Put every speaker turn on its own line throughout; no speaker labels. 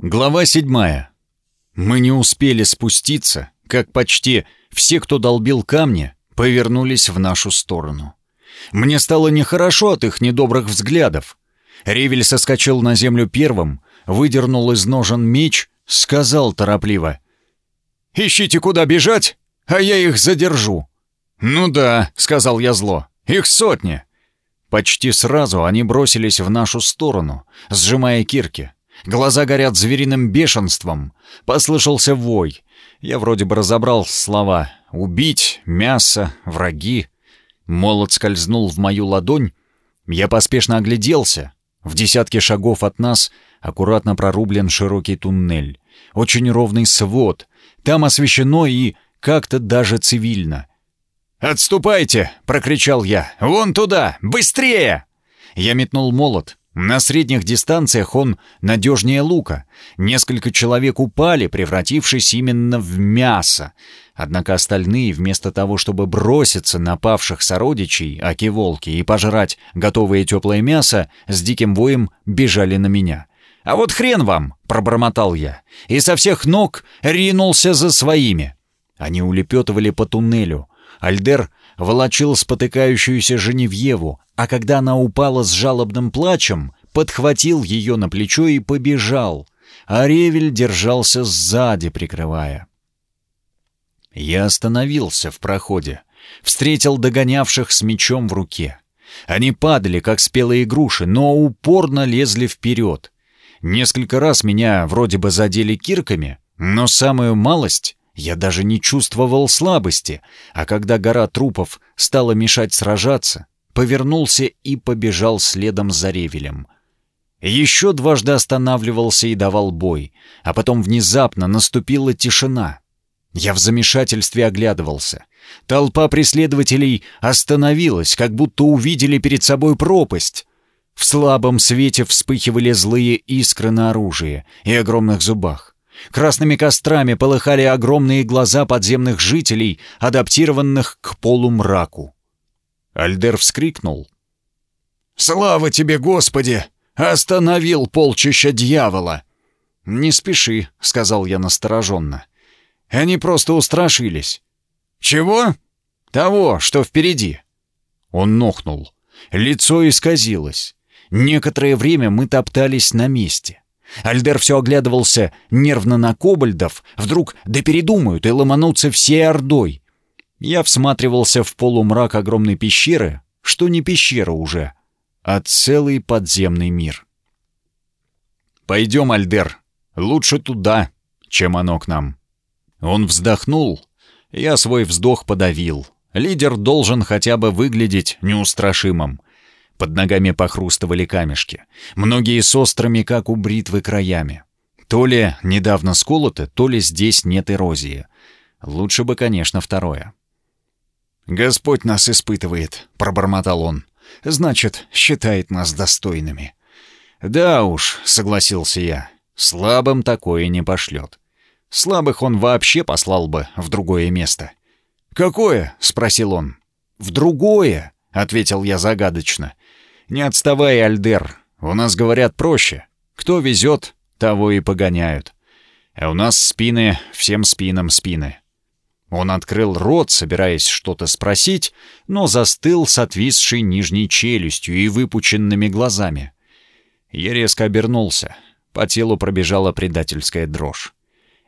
Глава седьмая. Мы не успели спуститься, как почти все, кто долбил камни, повернулись в нашу сторону. Мне стало нехорошо от их недобрых взглядов. Ревель соскочил на землю первым, выдернул из ножен меч, сказал торопливо. «Ищите, куда бежать, а я их задержу». «Ну да», — сказал я зло, — «их сотни». Почти сразу они бросились в нашу сторону, сжимая кирки. Глаза горят звериным бешенством. Послышался вой. Я вроде бы разобрал слова «убить», «мясо», «враги». Молот скользнул в мою ладонь. Я поспешно огляделся. В десятке шагов от нас аккуратно прорублен широкий туннель. Очень ровный свод. Там освещено и как-то даже цивильно. «Отступайте!» — прокричал я. «Вон туда! Быстрее!» Я метнул молот. На средних дистанциях он надежнее лука. Несколько человек упали, превратившись именно в мясо. Однако остальные, вместо того, чтобы броситься на павших сородичей, аки-волки, и пожрать готовое теплое мясо, с диким воем бежали на меня. «А вот хрен вам!» — пробормотал я. И со всех ног ринулся за своими. Они улепетывали по туннелю. Альдер волочил спотыкающуюся Женевьеву, а когда она упала с жалобным плачем, подхватил ее на плечо и побежал, а Ревель держался сзади, прикрывая. Я остановился в проходе, встретил догонявших с мечом в руке. Они падали, как спелые груши, но упорно лезли вперед. Несколько раз меня вроде бы задели кирками, но самую малость я даже не чувствовал слабости, а когда гора трупов стала мешать сражаться, повернулся и побежал следом за ревелем. Еще дважды останавливался и давал бой, а потом внезапно наступила тишина. Я в замешательстве оглядывался. Толпа преследователей остановилась, как будто увидели перед собой пропасть. В слабом свете вспыхивали злые искры на оружии и огромных зубах. Красными кострами полыхали огромные глаза подземных жителей, адаптированных к полумраку. Альдер вскрикнул. «Слава тебе, Господи! Остановил полчища дьявола!» «Не спеши», — сказал я настороженно. «Они просто устрашились». «Чего?» «Того, что впереди». Он нохнул. Лицо исказилось. Некоторое время мы топтались на месте. Альдер все оглядывался нервно на кобальдов. Вдруг да передумают и ломанутся всей ордой. Я всматривался в полумрак огромной пещеры, что не пещера уже, а целый подземный мир. «Пойдем, Альдер, лучше туда, чем оно к нам». Он вздохнул, я свой вздох подавил. Лидер должен хотя бы выглядеть неустрашимым. Под ногами похрустывали камешки, многие с острыми, как у бритвы, краями. То ли недавно сколоты, то ли здесь нет эрозии. Лучше бы, конечно, второе. «Господь нас испытывает», — пробормотал он. «Значит, считает нас достойными». «Да уж», — согласился я, — «слабым такое не пошлет. Слабых он вообще послал бы в другое место». «Какое?» — спросил он. «В другое», — ответил я загадочно. «Не отставай, Альдер, у нас говорят проще. Кто везет, того и погоняют. А у нас спины, всем спинам спины». Он открыл рот, собираясь что-то спросить, но застыл с отвисшей нижней челюстью и выпученными глазами. Я резко обернулся. По телу пробежала предательская дрожь.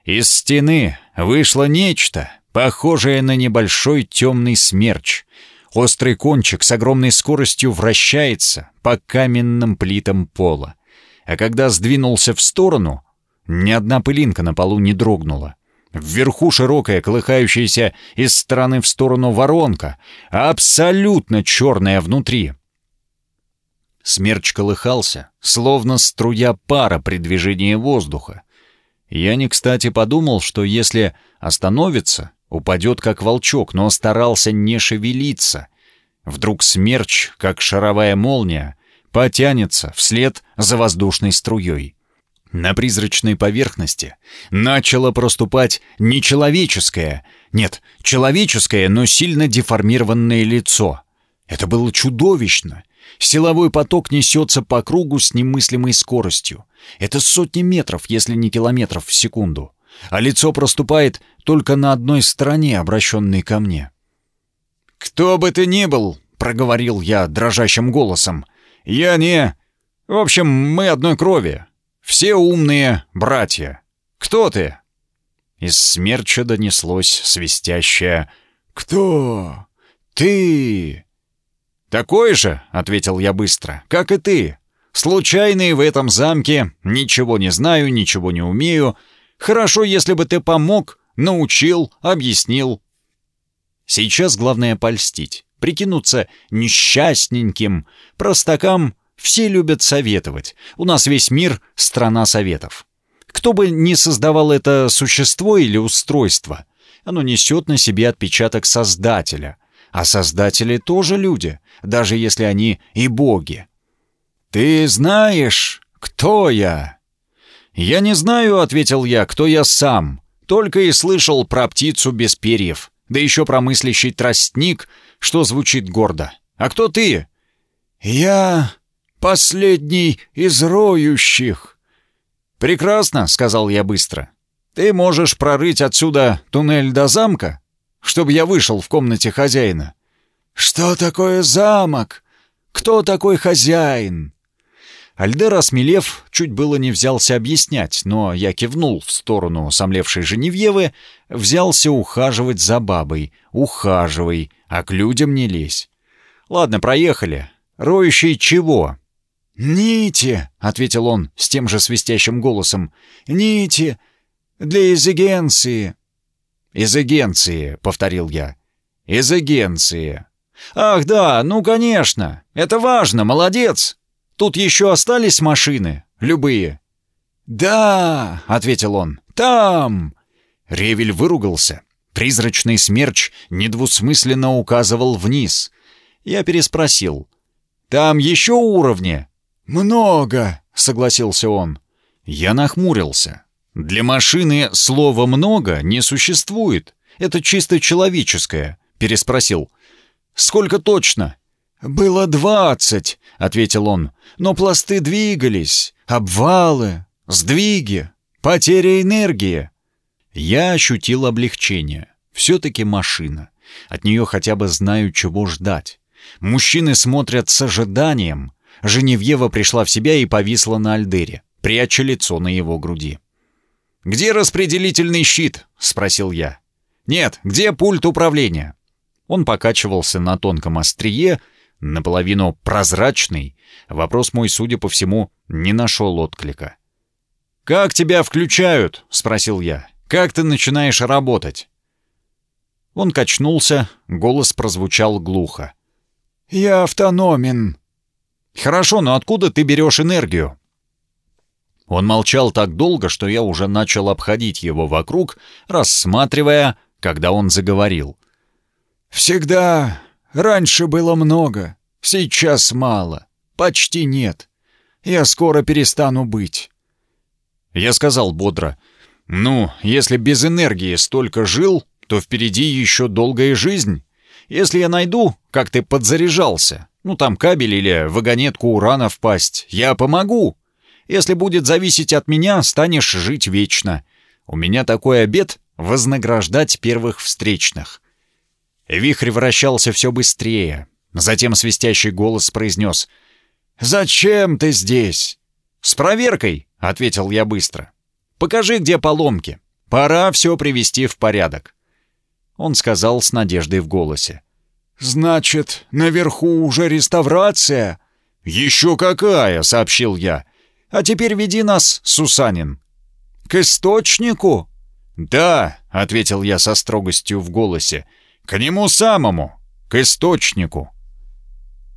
Из стены вышло нечто, похожее на небольшой темный смерч. Острый кончик с огромной скоростью вращается по каменным плитам пола. А когда сдвинулся в сторону, ни одна пылинка на полу не дрогнула. Вверху широкая, колыхающаяся из стороны в сторону воронка, абсолютно черная внутри. Смерч колыхался, словно струя пара при движении воздуха. Я не кстати подумал, что если остановится, упадет как волчок, но старался не шевелиться. Вдруг смерч, как шаровая молния, потянется вслед за воздушной струей. На призрачной поверхности начало проступать нечеловеческое, нет, человеческое, но сильно деформированное лицо. Это было чудовищно, Силовой поток несется по кругу с немыслимой скоростью. Это сотни метров, если не километров в секунду. А лицо проступает только на одной стороне, обращенной ко мне. «Кто бы ты ни был», — проговорил я дрожащим голосом, — «я не... В общем, мы одной крови. Все умные братья. Кто ты?» Из смерча донеслось свистящее «Кто? Ты?» «Такой же», — ответил я быстро, — «как и ты. Случайный в этом замке, ничего не знаю, ничего не умею. Хорошо, если бы ты помог, научил, объяснил». Сейчас главное польстить, прикинуться несчастненьким. Простакам все любят советовать. У нас весь мир — страна советов. Кто бы ни создавал это существо или устройство, оно несет на себе отпечаток Создателя. А Создатели тоже люди, даже если они и боги. «Ты знаешь, кто я?» «Я не знаю», — ответил я, — «кто я сам. Только и слышал про птицу без перьев, да еще про мыслящий тростник, что звучит гордо. А кто ты?» «Я последний из роющих». «Прекрасно», — сказал я быстро. «Ты можешь прорыть отсюда туннель до замка, чтобы я вышел в комнате хозяина». «Что такое замок? Кто такой хозяин?» Альдер, осмелев, чуть было не взялся объяснять, но я кивнул в сторону сомлевшей Женевьевы, взялся ухаживать за бабой. Ухаживай, а к людям не лезь. Ладно, проехали. Роющий чего? «Нити», — ответил он с тем же свистящим голосом. «Нити для изэгенции». «Изэгенции», — повторил я. «Изэгенции». «Ах да, ну конечно, это важно, молодец. Тут еще остались машины, любые». «Да», — ответил он, — «там». Ревель выругался. Призрачный смерч недвусмысленно указывал вниз. Я переспросил. «Там еще уровни?» «Много», — согласился он. Я нахмурился. «Для машины слова «много» не существует. Это чисто человеческое», — переспросил. «Сколько точно?» «Было двадцать», — ответил он. «Но пласты двигались, обвалы, сдвиги, потеря энергии». Я ощутил облегчение. Все-таки машина. От нее хотя бы знаю, чего ждать. Мужчины смотрят с ожиданием. Женевьева пришла в себя и повисла на Альдере, пряча лицо на его груди. «Где распределительный щит?» — спросил я. «Нет, где пульт управления?» Он покачивался на тонком острие, наполовину прозрачный, вопрос мой, судя по всему, не нашел отклика. «Как тебя включают?» — спросил я. «Как ты начинаешь работать?» Он качнулся, голос прозвучал глухо. «Я автономен». «Хорошо, но откуда ты берешь энергию?» Он молчал так долго, что я уже начал обходить его вокруг, рассматривая, когда он заговорил. «Всегда Раньше было много, сейчас мало, почти нет. Я скоро перестану быть». Я сказал бодро, «Ну, если без энергии столько жил, то впереди еще долгая жизнь. Если я найду, как ты подзаряжался, ну там кабель или вагонетку урана впасть, я помогу. Если будет зависеть от меня, станешь жить вечно. У меня такой обед — вознаграждать первых встречных. Вихрь вращался все быстрее. Затем свистящий голос произнес «Зачем ты здесь?» «С проверкой», — ответил я быстро. «Покажи, где поломки. Пора все привести в порядок». Он сказал с надеждой в голосе. «Значит, наверху уже реставрация?» «Еще какая!» — сообщил я. «А теперь веди нас, Сусанин». «К источнику?» «Да», — ответил я со строгостью в голосе. К нему самому, к источнику.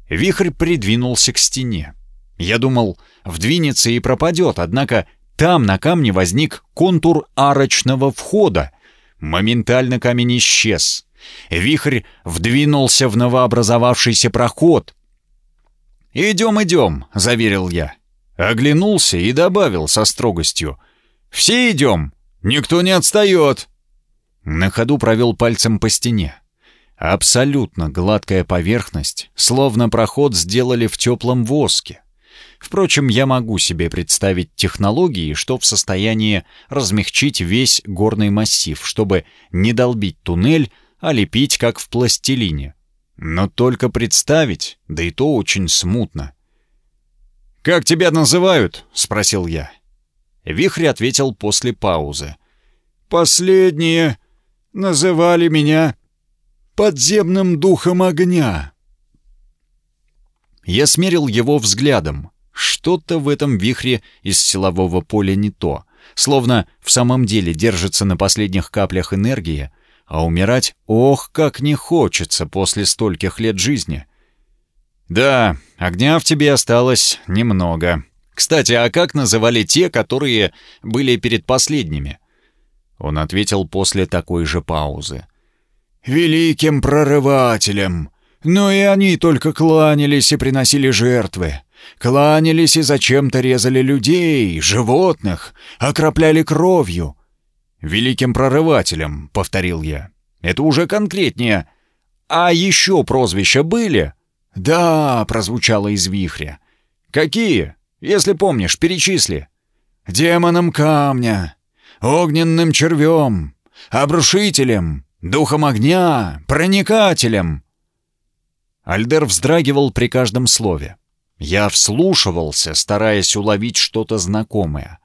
Вихрь придвинулся к стене. Я думал, вдвинется и пропадет, однако там на камне возник контур арочного входа. Моментально камень исчез. Вихрь вдвинулся в новообразовавшийся проход. «Идем, идем», — заверил я. Оглянулся и добавил со строгостью. «Все идем, никто не отстает». На ходу провел пальцем по стене. Абсолютно гладкая поверхность, словно проход сделали в теплом воске. Впрочем, я могу себе представить технологии, что в состоянии размягчить весь горный массив, чтобы не долбить туннель, а лепить как в пластилине. Но только представить, да и то очень смутно. «Как тебя называют?» — спросил я. Вихрь ответил после паузы. «Последние называли меня подземным духом огня». Я смерил его взглядом. Что-то в этом вихре из силового поля не то. Словно в самом деле держится на последних каплях энергии, а умирать ох, как не хочется после стольких лет жизни. Да, огня в тебе осталось немного. Кстати, а как называли те, которые были перед последними? Он ответил после такой же паузы. «Великим прорывателем. Но и они только кланялись и приносили жертвы. Кланялись и зачем-то резали людей, животных, окропляли кровью. «Великим прорывателем», — повторил я. «Это уже конкретнее. А еще прозвища были?» «Да», — прозвучало из вихря. «Какие? Если помнишь, перечисли». «Демоном камня, огненным червем, обрушителем, духом огня, проникателем». Альдер вздрагивал при каждом слове. Я вслушивался, стараясь уловить что-то знакомое.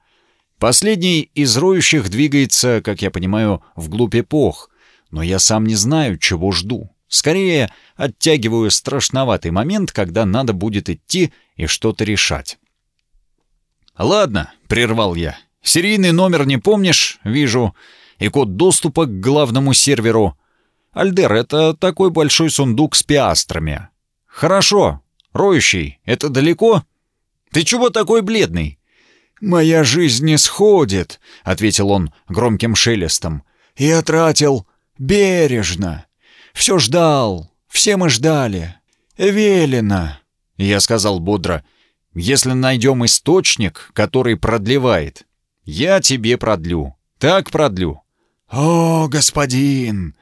Последний из роющих двигается, как я понимаю, вглубь эпох, но я сам не знаю, чего жду. Скорее, оттягиваю страшноватый момент, когда надо будет идти и что-то решать. «Ладно», — прервал я. «Серийный номер не помнишь, вижу, и код доступа к главному серверу. Альдер, это такой большой сундук с пиастрами. Хорошо, Роющий, это далеко? Ты чего такой бледный?» «Моя жизнь не сходит», — ответил он громким шелестом. «Я тратил бережно. Все ждал, все мы ждали. Велено». Я сказал бодро, «Если найдем источник, который продлевает, я тебе продлю, так продлю». «О, господин!»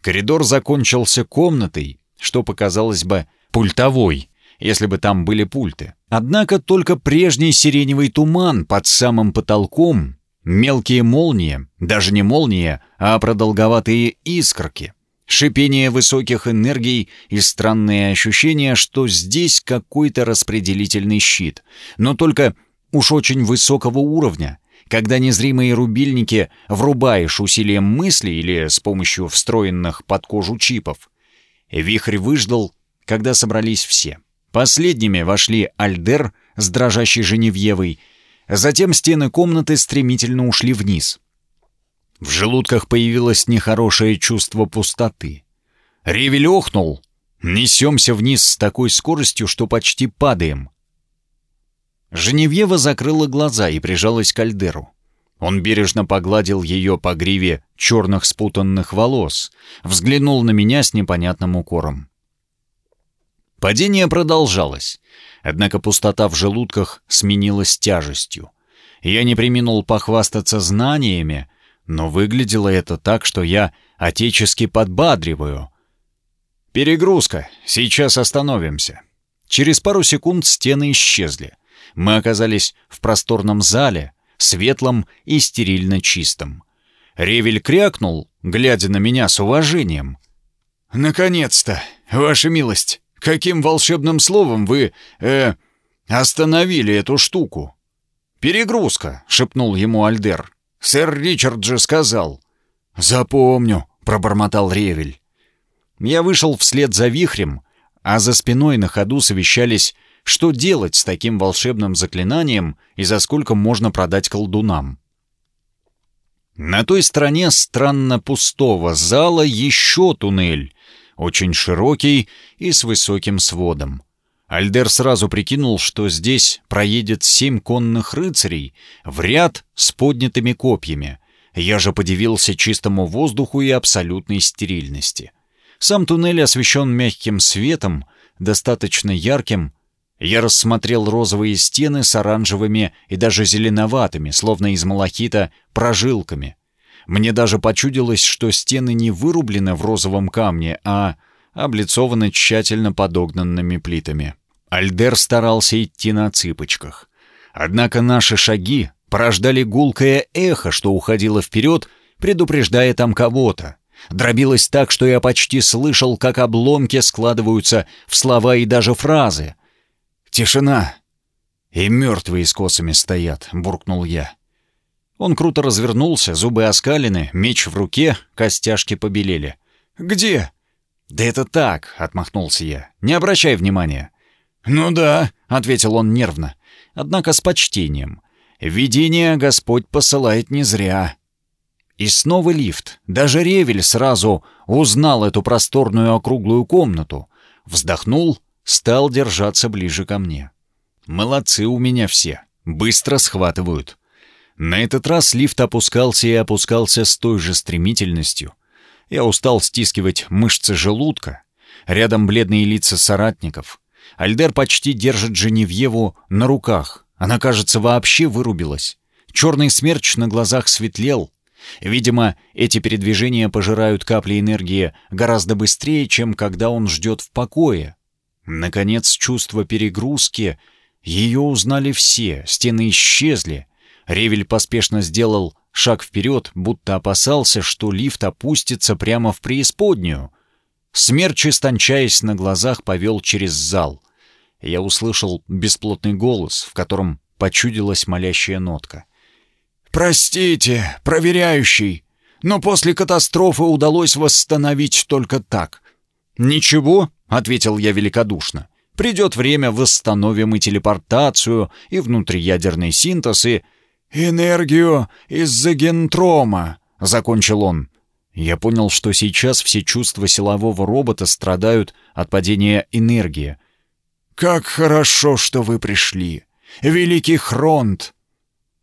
Коридор закончился комнатой, что показалось бы пультовой, если бы там были пульты. Однако только прежний сиреневый туман под самым потолком, мелкие молнии, даже не молнии, а продолговатые искорки, шипение высоких энергий и странные ощущения, что здесь какой-то распределительный щит, но только уж очень высокого уровня, когда незримые рубильники врубаешь усилием мысли или с помощью встроенных под кожу чипов. Вихрь выждал, когда собрались все. Последними вошли Альдер с дрожащей Женевьевой, затем стены комнаты стремительно ушли вниз. В желудках появилось нехорошее чувство пустоты. Ревель охнул. Несемся вниз с такой скоростью, что почти падаем. Женевьева закрыла глаза и прижалась к Альдеру. Он бережно погладил ее по гриве черных спутанных волос, взглянул на меня с непонятным укором. Падение продолжалось, однако пустота в желудках сменилась тяжестью. Я не приминул похвастаться знаниями, но выглядело это так, что я отечески подбадриваю. «Перегрузка. Сейчас остановимся». Через пару секунд стены исчезли. Мы оказались в просторном зале, светлом и стерильно чистом. Ревель крякнул, глядя на меня с уважением. «Наконец-то, ваша милость!» Каким волшебным словом вы, э, остановили эту штуку?» «Перегрузка», — шепнул ему Альдер. «Сэр Ричард же сказал». «Запомню», — пробормотал Ревель. Я вышел вслед за вихрем, а за спиной на ходу совещались, что делать с таким волшебным заклинанием и за сколько можно продать колдунам. На той стороне странно пустого зала еще туннель, очень широкий и с высоким сводом. Альдер сразу прикинул, что здесь проедет семь конных рыцарей в ряд с поднятыми копьями. Я же подивился чистому воздуху и абсолютной стерильности. Сам туннель освещен мягким светом, достаточно ярким. Я рассмотрел розовые стены с оранжевыми и даже зеленоватыми, словно из малахита, прожилками. Мне даже почудилось, что стены не вырублены в розовом камне, а облицованы тщательно подогнанными плитами. Альдер старался идти на цыпочках. Однако наши шаги порождали гулкое эхо, что уходило вперед, предупреждая там кого-то. Дробилось так, что я почти слышал, как обломки складываются в слова и даже фразы. «Тишина!» «И мертвые с косами стоят», — буркнул я. Он круто развернулся, зубы оскалены, меч в руке, костяшки побелели. «Где?» «Да это так», — отмахнулся я. «Не обращай внимания». «Ну да», — ответил он нервно, однако с почтением. «Видение Господь посылает не зря». И снова лифт. Даже Ревель сразу узнал эту просторную округлую комнату. Вздохнул, стал держаться ближе ко мне. Молодцы у меня все. Быстро схватывают. На этот раз лифт опускался и опускался с той же стремительностью. Я устал стискивать мышцы желудка. Рядом бледные лица соратников. Альдер почти держит Женевьеву на руках. Она, кажется, вообще вырубилась. Черный смерч на глазах светлел. Видимо, эти передвижения пожирают капли энергии гораздо быстрее, чем когда он ждет в покое. Наконец, чувство перегрузки ее узнали все, стены исчезли. Ревель поспешно сделал шаг вперед, будто опасался, что лифт опустится прямо в преисподнюю. Смерч, истончаясь на глазах, повел через зал. Я услышал бесплотный голос, в котором почудилась молящая нотка. «Простите, проверяющий, но после катастрофы удалось восстановить только так». «Ничего», — ответил я великодушно. Придет время, восстановим и телепортацию, и внутриядерный синтез, и... «Энергию из-за гентрома», — закончил он. Я понял, что сейчас все чувства силового робота страдают от падения энергии. «Как хорошо, что вы пришли! Великий Хронт!»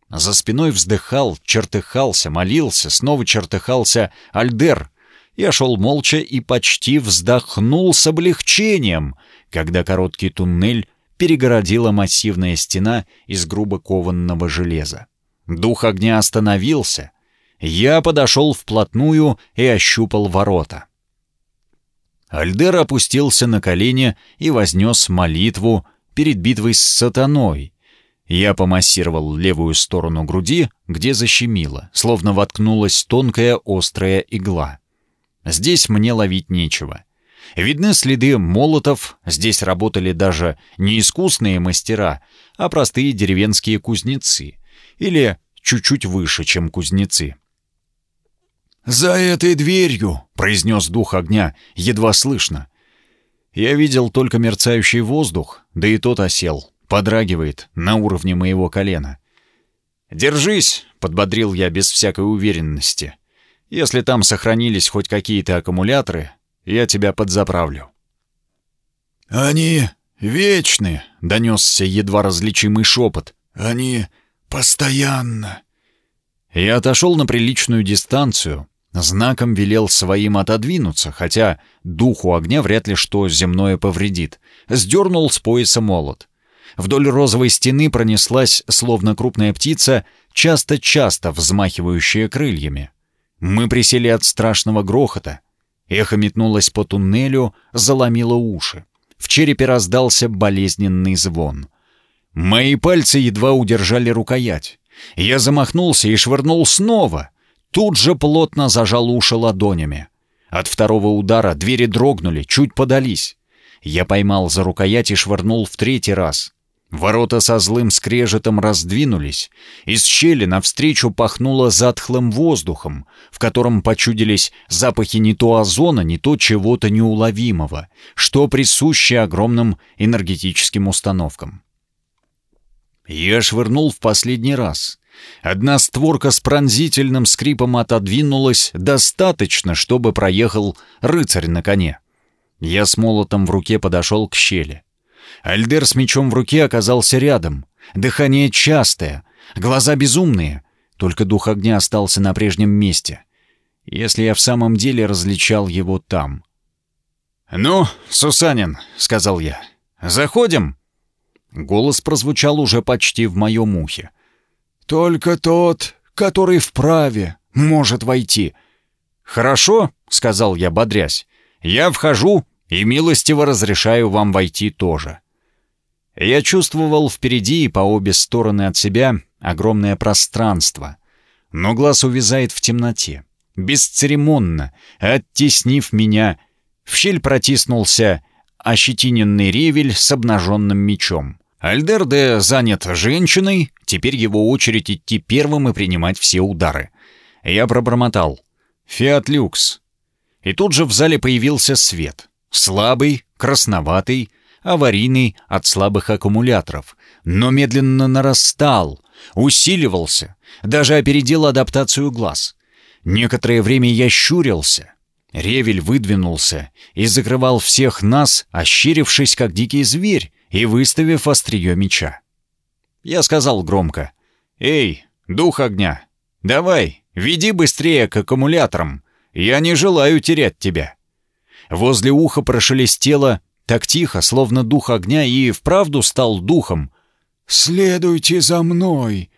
За спиной вздыхал, чертыхался, молился, снова чертыхался Альдер. Я шел молча и почти вздохнул с облегчением — когда короткий туннель перегородила массивная стена из грубо кованного железа. Дух огня остановился. Я подошел вплотную и ощупал ворота. Альдер опустился на колени и вознес молитву перед битвой с сатаной. Я помассировал левую сторону груди, где защемило, словно воткнулась тонкая острая игла. Здесь мне ловить нечего. Видны следы молотов, здесь работали даже не искусные мастера, а простые деревенские кузнецы, или чуть-чуть выше, чем кузнецы. «За этой дверью!» — произнес дух огня, едва слышно. Я видел только мерцающий воздух, да и тот осел, подрагивает на уровне моего колена. «Держись!» — подбодрил я без всякой уверенности. «Если там сохранились хоть какие-то аккумуляторы, я тебя подзаправлю».
«Они вечны», — донесся едва различимый шепот. «Они постоянно».
Я отошел на приличную дистанцию, знаком велел своим отодвинуться, хотя духу огня вряд ли что земное повредит. Сдернул с пояса молот. Вдоль розовой стены пронеслась, словно крупная птица, часто-часто взмахивающая крыльями. Мы присели от страшного грохота. Эхо метнулось по туннелю, заломило уши. В черепе раздался болезненный звон. Мои пальцы едва удержали рукоять. Я замахнулся и швырнул снова. Тут же плотно зажал уши ладонями. От второго удара двери дрогнули, чуть подались. Я поймал за рукоять и швырнул в третий раз. Ворота со злым скрежетом раздвинулись. Из щели навстречу пахнуло затхлым воздухом, в котором почудились запахи не то озона, не то чего-то неуловимого, что присуще огромным энергетическим установкам. Я швырнул в последний раз. Одна створка с пронзительным скрипом отодвинулась достаточно, чтобы проехал рыцарь на коне. Я с молотом в руке подошел к щели. Альдер с мечом в руке оказался рядом. Дыхание частое, глаза безумные. Только дух огня остался на прежнем месте. Если я в самом деле различал его там. «Ну, Сусанин», — сказал я, — «заходим?» Голос прозвучал уже почти в моем ухе.
«Только тот, который вправе, может войти».
«Хорошо», — сказал я, бодрясь. «Я вхожу и милостиво разрешаю вам войти тоже». Я чувствовал впереди и по обе стороны от себя огромное пространство, но глаз увязает в темноте. Бесцеремонно, оттеснив меня, в щель протиснулся ощетиненный ревель с обнаженным мечом. Альдерде занят женщиной, теперь его очередь идти первым и принимать все удары. Я пробормотал. «Фиат люкс». И тут же в зале появился свет. Слабый, красноватый, аварийный от слабых аккумуляторов, но медленно нарастал, усиливался, даже опередил адаптацию глаз. Некоторое время я щурился. Ревель выдвинулся и закрывал всех нас, ощерившись, как дикий зверь, и выставив острие меча. Я сказал громко, «Эй, дух огня, давай, веди быстрее к аккумуляторам, я не желаю терять тебя». Возле уха прошелестело так тихо, словно дух огня и вправду стал духом.
«Следуйте за мной,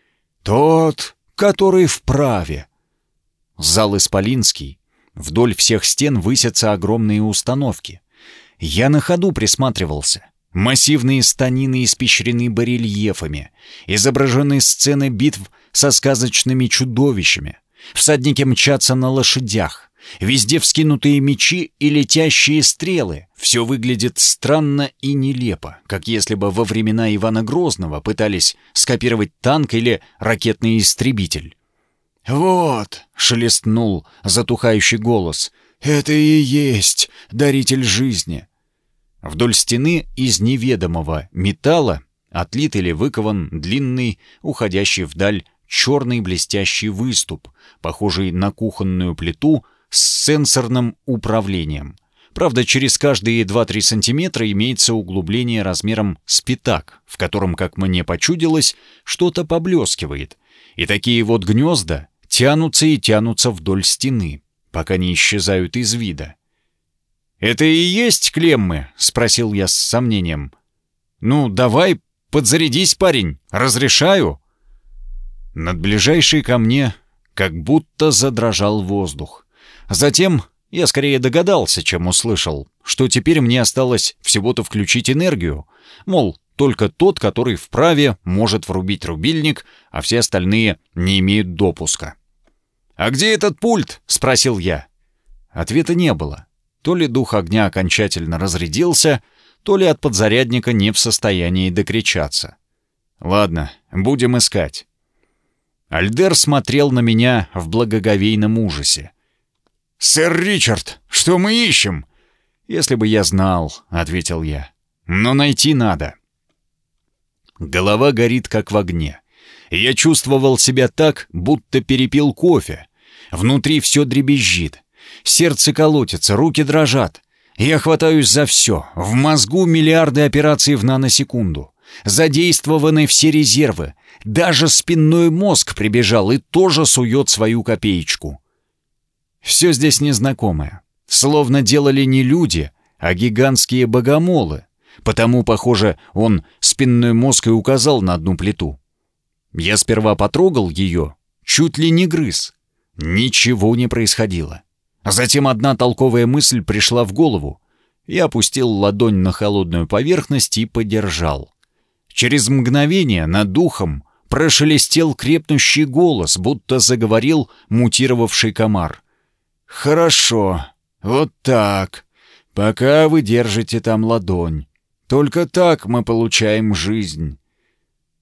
тот, который вправе».
Зал Исполинский. Вдоль всех стен высятся огромные установки. Я на ходу присматривался. Массивные станины испещрены барельефами, изображены сцены битв со сказочными чудовищами. Всадники мчатся на лошадях. Везде вскинутые мечи и летящие стрелы. Все выглядит странно и нелепо, как если бы во времена Ивана Грозного пытались скопировать танк или ракетный истребитель.
«Вот», — шелестнул затухающий голос, — «это и есть даритель жизни».
Вдоль стены из неведомого металла отлит или выкован длинный, уходящий вдаль черный блестящий выступ, похожий на кухонную плиту с сенсорным управлением. Правда, через каждые 2-3 сантиметра имеется углубление размером с пятак, в котором, как мне почудилось, что-то поблескивает. И такие вот гнезда тянутся и тянутся вдоль стены, пока не исчезают из вида. «Это и есть клеммы?» — спросил я с сомнением. «Ну, давай, подзарядись, парень, разрешаю». Над ближайшей ко мне как будто задрожал воздух. Затем я скорее догадался, чем услышал, что теперь мне осталось всего-то включить энергию. Мол, только тот, который вправе, может врубить рубильник, а все остальные не имеют допуска. «А где этот пульт?» — спросил я. Ответа не было. То ли дух огня окончательно разрядился, то ли от подзарядника не в состоянии докричаться. Ладно, будем искать. Альдер смотрел на меня в благоговейном ужасе.
«Сэр Ричард, что мы ищем?»
«Если бы я знал», — ответил я. «Но найти надо». Голова горит, как в огне. Я чувствовал себя так, будто перепил кофе. Внутри все дребезжит. Сердце колотится, руки дрожат. Я хватаюсь за все. В мозгу миллиарды операций в наносекунду. Задействованы все резервы. Даже спинной мозг прибежал и тоже сует свою копеечку. Все здесь незнакомое. Словно делали не люди, а гигантские богомолы. Потому, похоже, он спинной мозг и указал на одну плиту. Я сперва потрогал ее, чуть ли не грыз. Ничего не происходило. Затем одна толковая мысль пришла в голову. Я опустил ладонь на холодную поверхность и подержал. Через мгновение над духом прошелестел крепнущий голос, будто заговорил мутировавший комар. «Хорошо, вот так. Пока вы держите там ладонь. Только так мы получаем жизнь».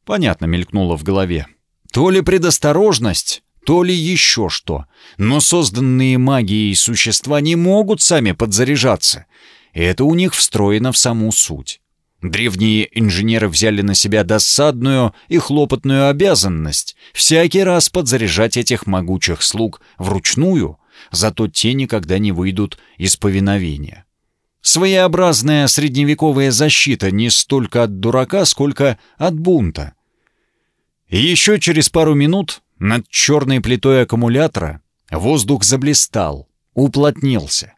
Понятно мелькнуло в голове. То ли предосторожность, то ли еще что. Но созданные магией существа не могут сами подзаряжаться. Это у них встроено в саму суть. Древние инженеры взяли на себя досадную и хлопотную обязанность всякий раз подзаряжать этих могучих слуг вручную, зато те никогда не выйдут из повиновения. Своеобразная средневековая защита не столько от дурака, сколько от бунта. еще через пару минут над черной плитой аккумулятора воздух заблистал, уплотнился.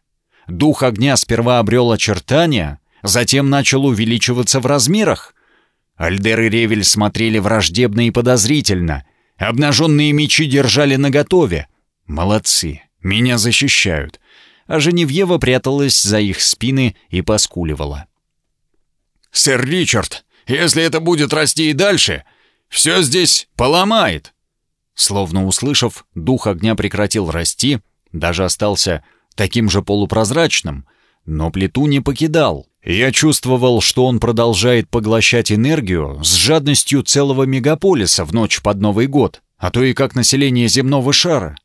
Дух огня сперва обрел очертания, затем начал увеличиваться в размерах. Альдер и Ревель смотрели враждебно и подозрительно. Обнаженные мечи держали наготове. Молодцы, меня защищают. А Женевьева пряталась за их спины и поскуливала.
«Сэр Ричард, если это будет расти и дальше, все здесь поломает!»
Словно услышав, дух огня прекратил расти, даже остался таким же полупрозрачным, но плиту не покидал. Я чувствовал, что он продолжает поглощать энергию с жадностью целого мегаполиса в ночь под Новый год, а то и как население земного шара.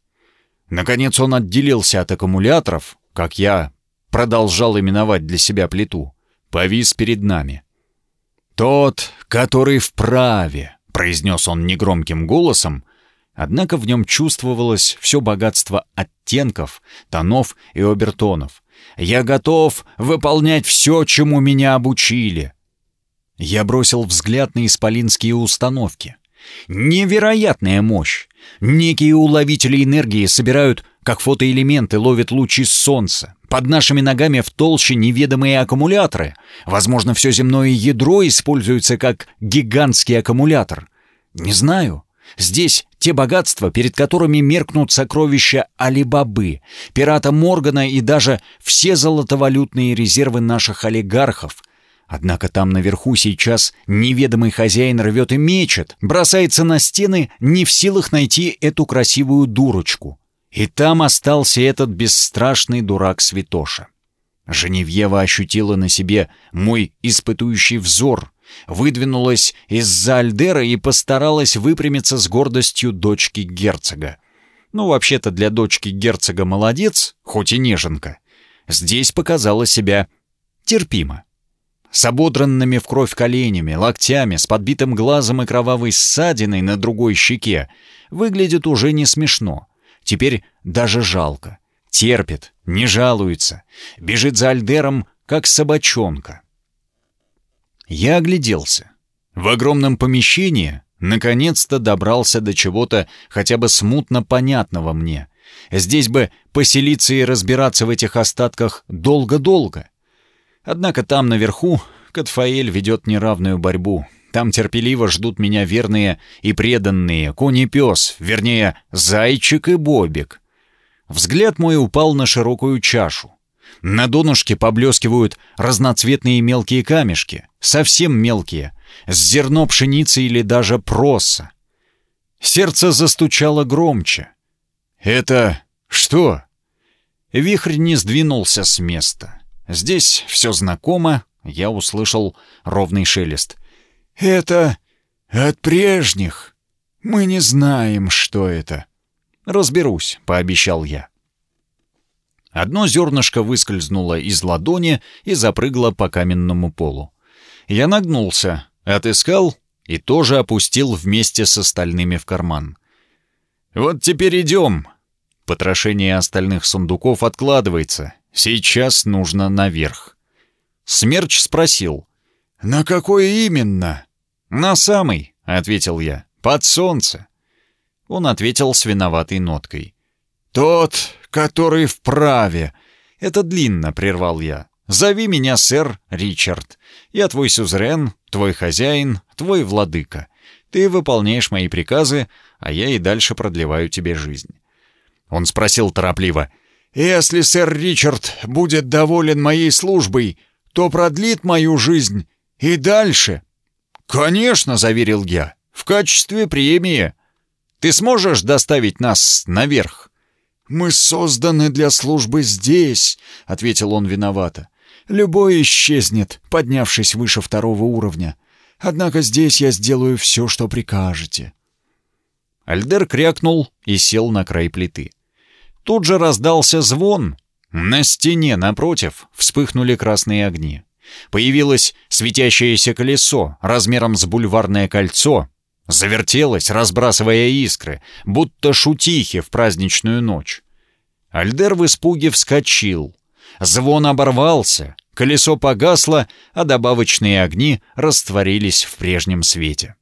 Наконец он отделился от аккумуляторов, как я продолжал именовать для себя плиту, повис перед нами. «Тот, который вправе», — произнес он негромким голосом, однако в нем чувствовалось все богатство оттенков, тонов и обертонов. «Я готов выполнять все, чему меня обучили». Я бросил взгляд на исполинские установки. Невероятная мощь! Некие уловители энергии собирают, как фотоэлементы ловят лучи солнца. Под нашими ногами в толще неведомые аккумуляторы. Возможно, все земное ядро используется как гигантский аккумулятор. Не знаю. Здесь те богатства, перед которыми меркнут сокровища Алибабы, пирата Моргана и даже все золотовалютные резервы наших олигархов, Однако там наверху сейчас неведомый хозяин рвет и мечет, бросается на стены, не в силах найти эту красивую дурочку. И там остался этот бесстрашный дурак Святоша. Женевьева ощутила на себе мой испытующий взор, выдвинулась из-за Альдера и постаралась выпрямиться с гордостью дочки герцога. Ну, вообще-то для дочки герцога молодец, хоть и неженка. Здесь показала себя терпимо с ободранными в кровь коленями, локтями, с подбитым глазом и кровавой ссадиной на другой щеке, выглядит уже не смешно. Теперь даже жалко. Терпит, не жалуется, бежит за Альдером, как собачонка. Я огляделся. В огромном помещении наконец-то добрался до чего-то хотя бы смутно понятного мне. Здесь бы поселиться и разбираться в этих остатках долго-долго — Однако там, наверху, Катфаэль ведет неравную борьбу. Там терпеливо ждут меня верные и преданные конь и пес, вернее, зайчик и бобик. Взгляд мой упал на широкую чашу. На донышке поблескивают разноцветные мелкие камешки, совсем мелкие, с зерно пшеницы или даже проса. Сердце застучало громче. «Это что?» Вихрь не сдвинулся с места. Здесь все знакомо, я услышал ровный шелест.
«Это от прежних. Мы не знаем, что это».
«Разберусь», — пообещал я. Одно зернышко выскользнуло из ладони и запрыгло по каменному полу. Я нагнулся, отыскал и тоже опустил вместе с остальными в карман. «Вот теперь идем». Потрошение остальных сундуков откладывается, Сейчас нужно наверх. Смерч спросил.
«На какой именно?»
«На самый», — ответил я. «Под солнце». Он ответил с виноватой ноткой.
«Тот, который вправе».
«Это длинно», — прервал я. «Зови меня сэр Ричард. Я твой сюзерен, твой хозяин, твой владыка. Ты выполняешь мои приказы, а я и дальше продлеваю тебе жизнь». Он спросил торопливо.
Если сэр Ричард будет доволен моей службой, то продлит мою жизнь и дальше».
«Конечно», — заверил я, — «в качестве премии. Ты сможешь доставить нас наверх?»
«Мы созданы для службы здесь», — ответил он виновато. «Любой исчезнет, поднявшись выше второго уровня. Однако здесь я сделаю все, что прикажете».
Альдер крякнул и сел на край плиты. Тут же раздался звон. На стене напротив вспыхнули красные огни. Появилось светящееся колесо размером с бульварное кольцо. Завертелось, разбрасывая искры, будто шутихи в праздничную ночь. Альдер в испуге вскочил. Звон оборвался, колесо погасло, а добавочные огни растворились в прежнем свете.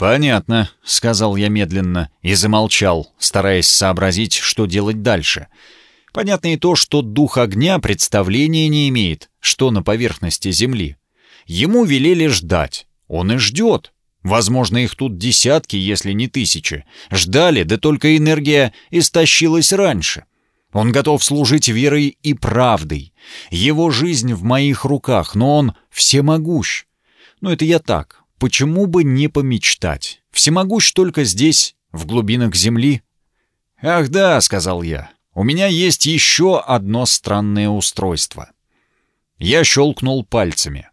«Понятно», — сказал я медленно и замолчал, стараясь сообразить, что делать дальше. Понятно и то, что дух огня представления не имеет, что на поверхности Земли. Ему велели ждать. Он и ждет. Возможно, их тут десятки, если не тысячи. Ждали, да только энергия истощилась раньше. Он готов служить верой и правдой. Его жизнь в моих руках, но он всемогущ. Ну это я так. Почему бы не помечтать? Всемогущ только здесь, в глубинах земли. «Ах да», — сказал я, — «у меня есть еще одно странное устройство». Я щелкнул пальцами.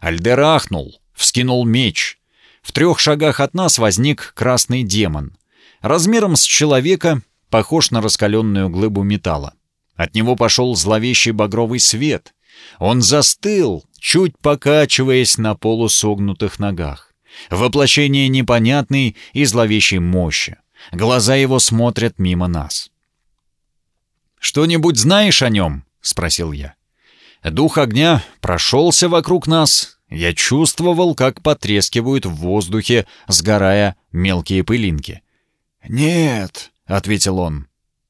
Альдер ахнул, вскинул меч. В трех шагах от нас возник красный демон. Размером с человека похож на раскаленную глыбу металла. От него пошел зловещий багровый свет. Он застыл, чуть покачиваясь на полусогнутых ногах. Воплощение непонятной и зловещей мощи. Глаза его смотрят мимо нас. «Что-нибудь знаешь о нем?» — спросил я. Дух огня прошелся вокруг нас. Я чувствовал, как потрескивают в воздухе, сгорая мелкие пылинки.
«Нет», — ответил он.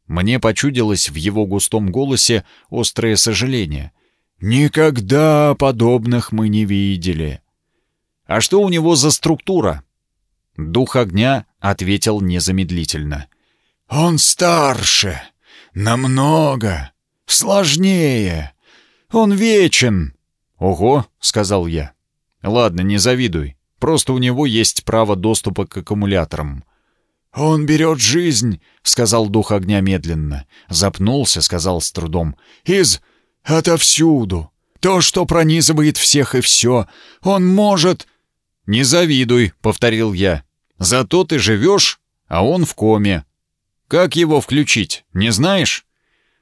Мне почудилось в его густом голосе острое сожаление.
«Никогда подобных мы не видели».
«А что у него за структура?» Дух огня ответил незамедлительно.
«Он старше, намного, сложнее. Он вечен».
«Ого», — сказал я. «Ладно, не завидуй. Просто у него есть право доступа к аккумуляторам.
«Он берет жизнь», — сказал дух огня медленно. Запнулся, сказал с трудом. «Из... отовсюду. То, что пронизывает всех и все. Он может...»
«Не завидуй», — повторил я. «Зато ты живешь, а он в коме. Как его включить, не знаешь?»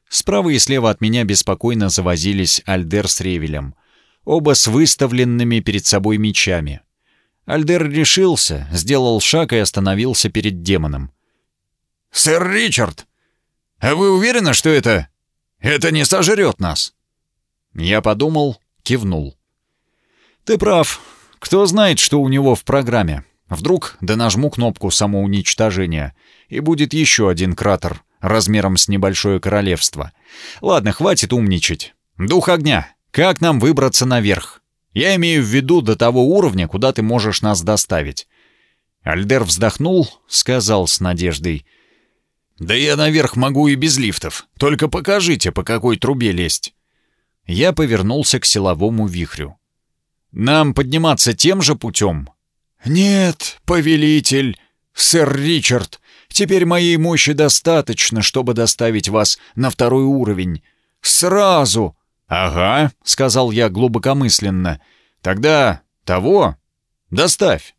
Справа и слева от меня беспокойно завозились Альдер с Ревелем. Оба с выставленными перед собой мечами. Альдер решился, сделал шаг и остановился перед демоном.
«Сэр Ричард, а вы уверены, что это... это не сожрет нас?»
Я подумал, кивнул. «Ты прав. Кто знает, что у него в программе. Вдруг да нажму кнопку самоуничтожения, и будет еще один кратер размером с небольшое королевство. Ладно, хватит умничать. Дух огня, как нам выбраться наверх?» Я имею в виду до того уровня, куда ты можешь нас доставить». Альдер вздохнул, сказал с надеждой. «Да я наверх могу и без лифтов. Только покажите, по какой трубе лезть». Я повернулся к силовому вихрю. «Нам подниматься тем же путем?»
«Нет, повелитель, сэр Ричард, теперь моей мощи достаточно, чтобы доставить вас на второй уровень. Сразу!»
«Ага», — сказал я глубокомысленно. «Тогда того доставь».